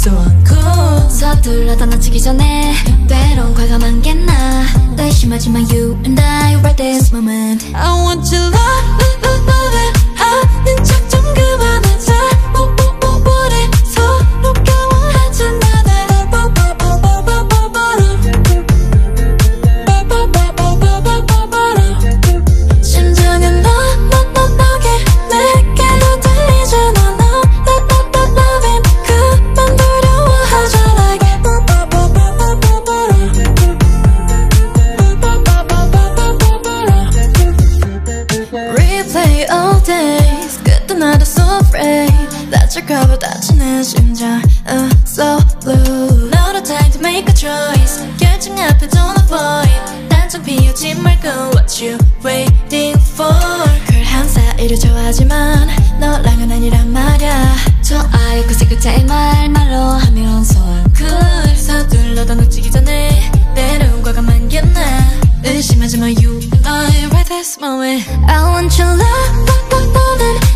so uncool 서둘러 떠나치기 전에 때론 과감한 게나 의심하지만 you and I right this moment I want your afraid that you're covered that's 내 심장 I'm so blue 너로 time to make a choice 결정 앞에 don't avoid 단정 비우지 말고 What you waiting for 그 항상 이를 좋아하지만 너랑은 아니란 말야 좋아요 그 새끝의 말 말로 하면 소쿨 서둘러다 놓치기 전에 때로운 과가 만겼나 의심하지 마 you and I right this moment I want your love, love, love, love